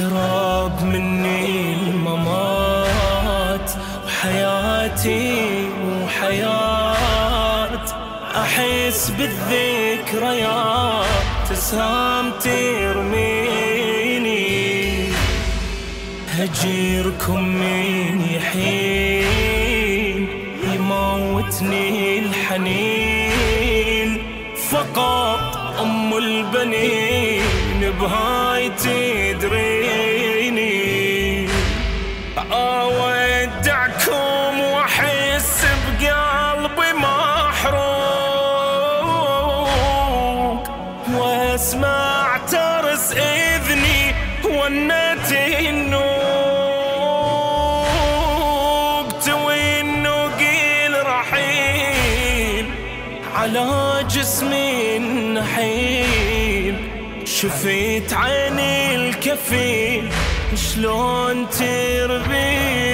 اقتراب مني الممات وحياتي وحياة. أحس بالذكريات تسام ترميني. هجيركم من يحين يموتني الحنين. فقط أم البنين بهاي تدريني. أودعكم وأحس بقلبي محروق. وأسمع ترس إذني ونت النوق. توي النوقيل رحيل على جسمي. شفيت عيني الكفيل شلون تربيني؟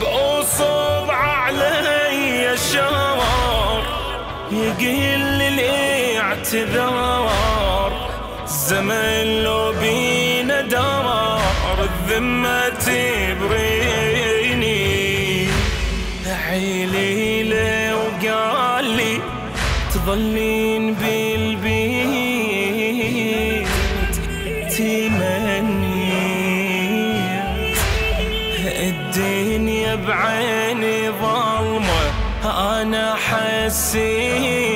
بأصب علي شوار يقل الاعتذار. الزمن لو بينا دار الذمة تبريني. عيلي له وقال لي تظلين تمنيت الدنيا بعيني ظلمة أنا حسيت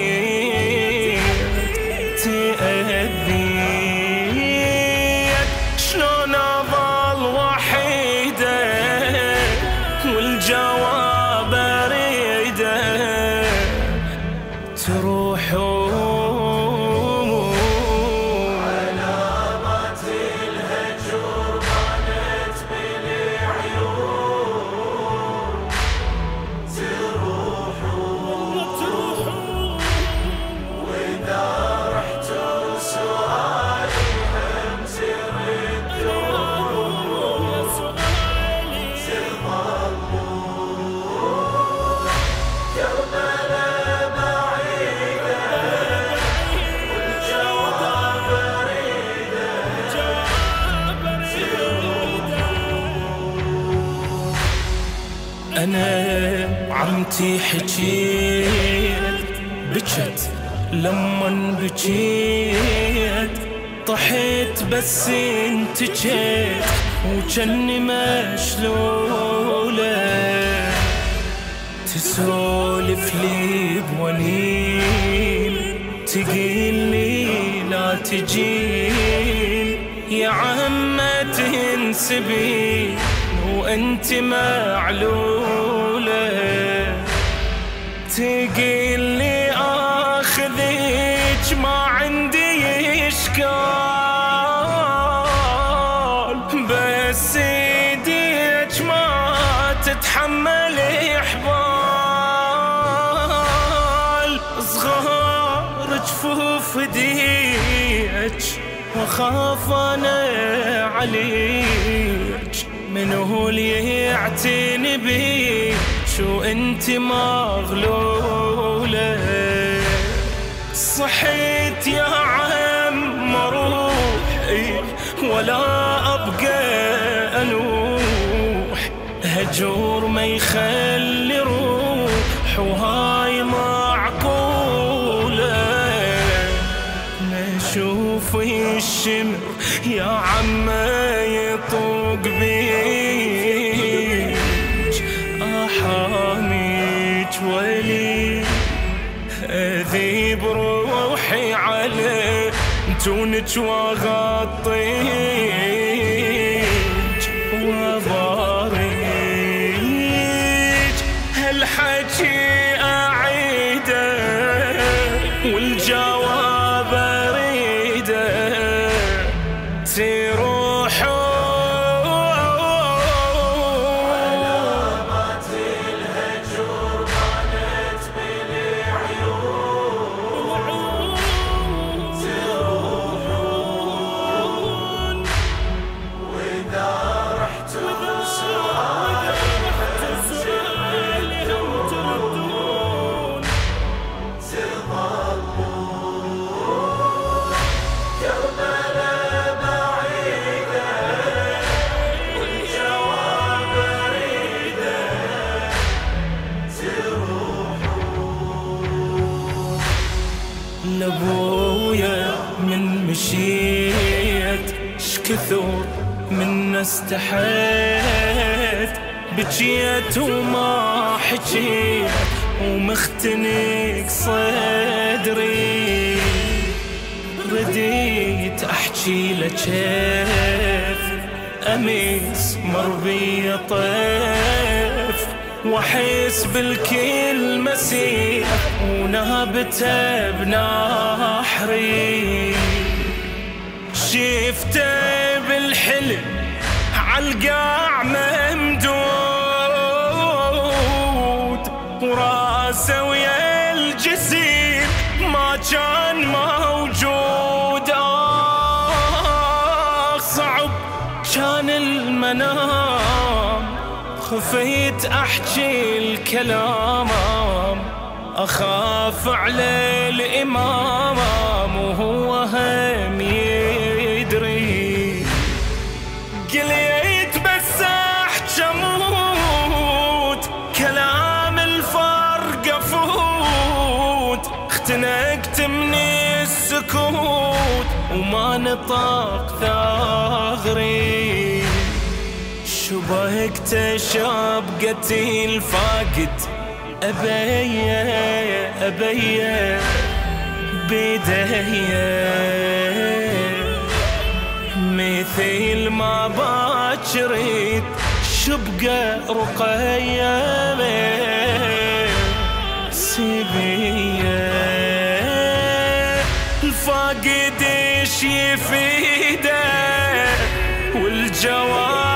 أنا عمتي حكيت بجت لما بجيت طحيت بس انت جيت وجني مشلولة تسولف لي بونين تقيل لي لا تجين يا عمة تنسبين وانت معلولة. تقيل لي آخذك ما عندي إشكال. بس إيديك ما تتحمل احبال صغار جفوف ايديك واخاف أنا عليك. من هو اللي يعتني بيك شو انت مغلولة؟ صحيت يا عم روحي ولا أبقى أنوح. هجور ما يخلي روح وهاي معقولة. نشوف الشمر يا عم تونك واغطيك لابويا من مشيت شكثر من استحيت. بجيت وما حكيت ومختنق صدري. رديت أحكي له كيف أميس مربي طيف واحس بالكل مسيح ونهبته بنحري شفته بالحلم عالقاع ممدود وراسه ويا الجسيم ما كان موجود. آه صعب كان المنام. خفيت أحكي الكلام أخاف على الإمام وهو هم يدري. قليت بس أحكي أموت كلام الفرق أفوت. اختنقت من السكوت وما نطق ثغري. شبهك شاب قتيل فاقد. أبي أبي بيدي. مثل ما باكريت شبقة رقية. سبية الفاقد إيش يفيده؟ والجواب